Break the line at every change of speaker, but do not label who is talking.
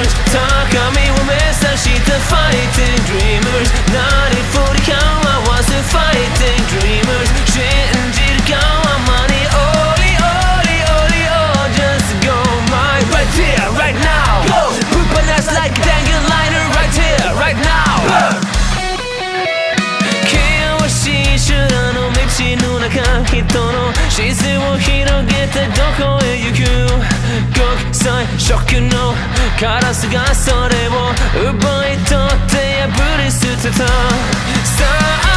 dreamers. Takami wo mesashi the fighting dreamers. 何振りかは was the fighting dreamers. 信じるかは間に Oli Oli Oli Oh just go my right here right now. Go! Put bananas like dangle liner right here right now. Burn! カラスがそれを奪い取って破り捨てた。さあ